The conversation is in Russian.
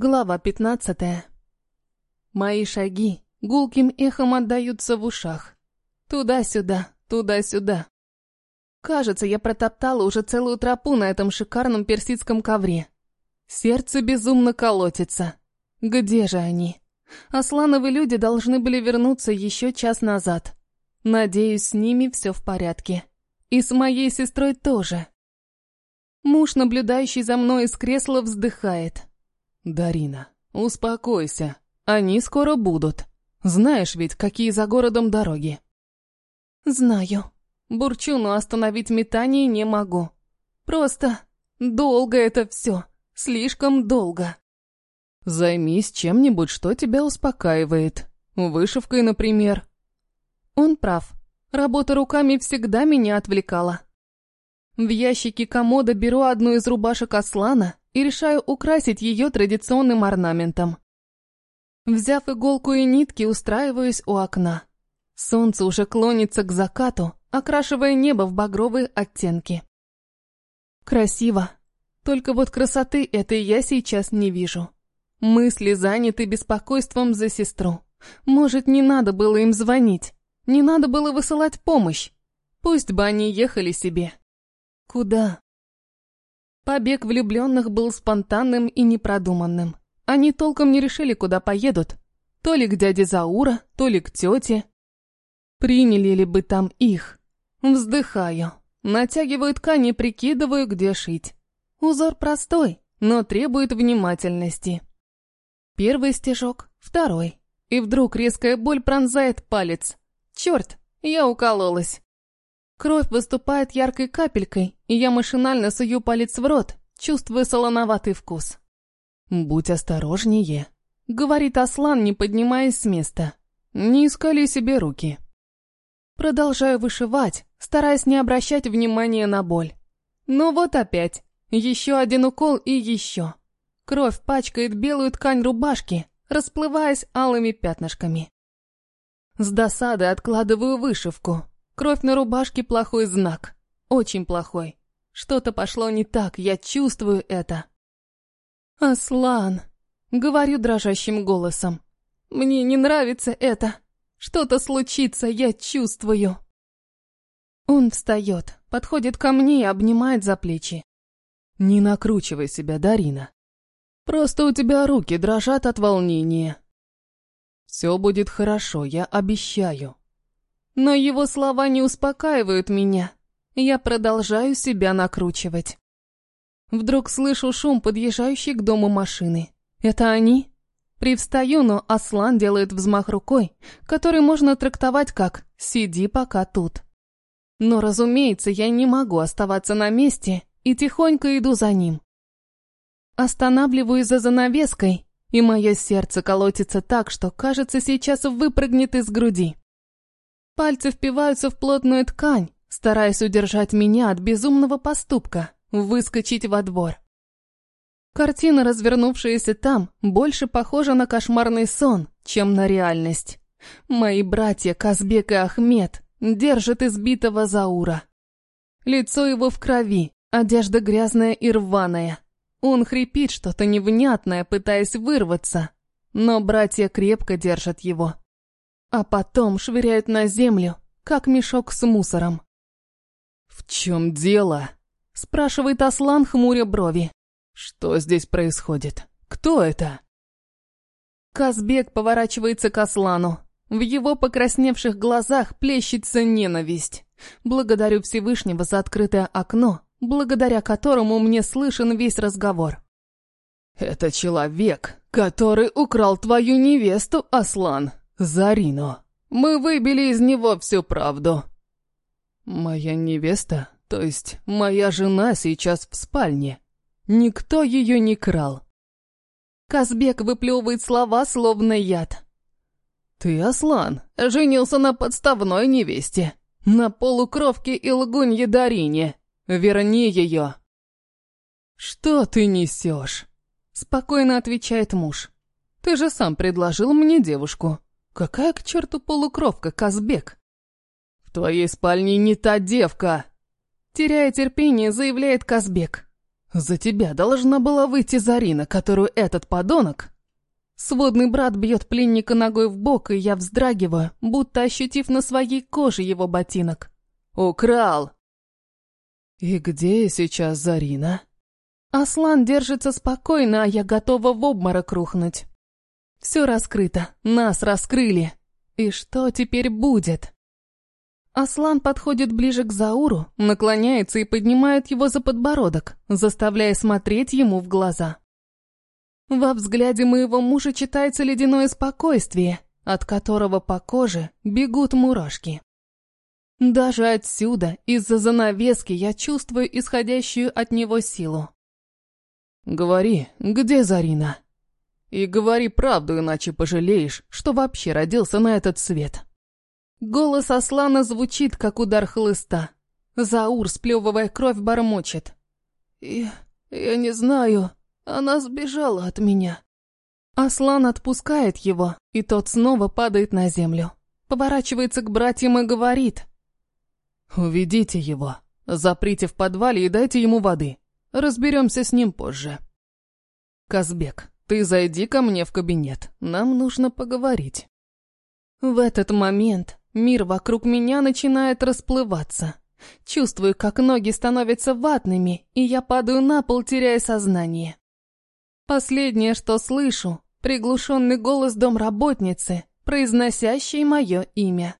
Глава пятнадцатая. Мои шаги гулким эхом отдаются в ушах. Туда-сюда, туда-сюда. Кажется, я протоптала уже целую тропу на этом шикарном персидском ковре. Сердце безумно колотится. Где же они? Аслановы люди должны были вернуться еще час назад. Надеюсь, с ними все в порядке. И с моей сестрой тоже. Муж, наблюдающий за мной из кресла, вздыхает. «Дарина, успокойся. Они скоро будут. Знаешь ведь, какие за городом дороги?» «Знаю. Бурчу, но остановить метание не могу. Просто долго это все. Слишком долго». «Займись чем-нибудь, что тебя успокаивает. Вышивкой, например». Он прав. Работа руками всегда меня отвлекала. В ящике комода беру одну из рубашек Аслана и решаю украсить ее традиционным орнаментом. Взяв иголку и нитки, устраиваюсь у окна. Солнце уже клонится к закату, окрашивая небо в багровые оттенки. Красиво. Только вот красоты этой я сейчас не вижу. Мысли заняты беспокойством за сестру. Может, не надо было им звонить. Не надо было высылать помощь. Пусть бы они ехали себе. Куда? Побег влюбленных был спонтанным и непродуманным. Они толком не решили, куда поедут. То ли к дяде Заура, то ли к тете. Приняли ли бы там их? Вздыхаю. Натягиваю ткань и прикидываю, где шить. Узор простой, но требует внимательности. Первый стежок, второй. И вдруг резкая боль пронзает палец. Черт, я укололась. Кровь выступает яркой капелькой, и я машинально сую палец в рот, чувствуя солоноватый вкус. «Будь осторожнее», — говорит Аслан, не поднимаясь с места. «Не искали себе руки». Продолжаю вышивать, стараясь не обращать внимания на боль. Но вот опять. Еще один укол и еще. Кровь пачкает белую ткань рубашки, расплываясь алыми пятнышками. С досады откладываю вышивку, Кровь на рубашке – плохой знак. Очень плохой. Что-то пошло не так, я чувствую это. «Аслан!» — говорю дрожащим голосом. «Мне не нравится это. Что-то случится, я чувствую». Он встает, подходит ко мне и обнимает за плечи. «Не накручивай себя, Дарина. Просто у тебя руки дрожат от волнения. Все будет хорошо, я обещаю. Но его слова не успокаивают меня. Я продолжаю себя накручивать. Вдруг слышу шум, подъезжающий к дому машины. Это они? Привстаю, но Аслан делает взмах рукой, который можно трактовать как «сиди пока тут». Но, разумеется, я не могу оставаться на месте и тихонько иду за ним. Останавливаюсь за занавеской, и мое сердце колотится так, что, кажется, сейчас выпрыгнет из груди. Пальцы впиваются в плотную ткань, стараясь удержать меня от безумного поступка – выскочить во двор. Картина, развернувшаяся там, больше похожа на кошмарный сон, чем на реальность. Мои братья Казбек и Ахмед держат избитого Заура. Лицо его в крови, одежда грязная и рваная. Он хрипит что-то невнятное, пытаясь вырваться, но братья крепко держат его а потом швыряют на землю, как мешок с мусором. «В чем дело?» – спрашивает Аслан, хмуря брови. «Что здесь происходит? Кто это?» Казбек поворачивается к Аслану. В его покрасневших глазах плещется ненависть. Благодарю Всевышнего за открытое окно, благодаря которому мне слышен весь разговор. «Это человек, который украл твою невесту, Аслан», «Зарино, мы выбили из него всю правду». «Моя невеста, то есть моя жена сейчас в спальне. Никто ее не крал». Казбек выплевывает слова, словно яд. «Ты, Аслан, женился на подставной невесте, на полукровке и лгунье Дарине. Верни ее». «Что ты несешь?» Спокойно отвечает муж. «Ты же сам предложил мне девушку. Какая к черту полукровка, Казбек? В твоей спальне не та девка. Теряя терпение, заявляет Казбек. За тебя должна была выйти Зарина, которую этот подонок...» Сводный брат бьет пленника ногой в бок, и я вздрагиваю, будто ощутив на своей коже его ботинок. «Украл!» «И где сейчас Зарина?» Аслан держится спокойно, а я готова в обморок рухнуть. Все раскрыто, нас раскрыли. И что теперь будет? Аслан подходит ближе к Зауру, наклоняется и поднимает его за подбородок, заставляя смотреть ему в глаза. Во взгляде моего мужа читается ледяное спокойствие, от которого по коже бегут мурашки. Даже отсюда, из-за занавески, я чувствую исходящую от него силу. «Говори, где Зарина?» «И говори правду, иначе пожалеешь, что вообще родился на этот свет». Голос Аслана звучит, как удар хлыста. Заур, сплевывая кровь, бормочет. «Я... я не знаю. Она сбежала от меня». Аслан отпускает его, и тот снова падает на землю. Поворачивается к братьям и говорит. «Уведите его, заприте в подвале и дайте ему воды. Разберемся с ним позже». «Казбек, ты зайди ко мне в кабинет, нам нужно поговорить». В этот момент Мир вокруг меня начинает расплываться. Чувствую, как ноги становятся ватными, и я падаю на пол, теряя сознание. Последнее, что слышу, приглушенный голос домработницы, произносящий мое имя.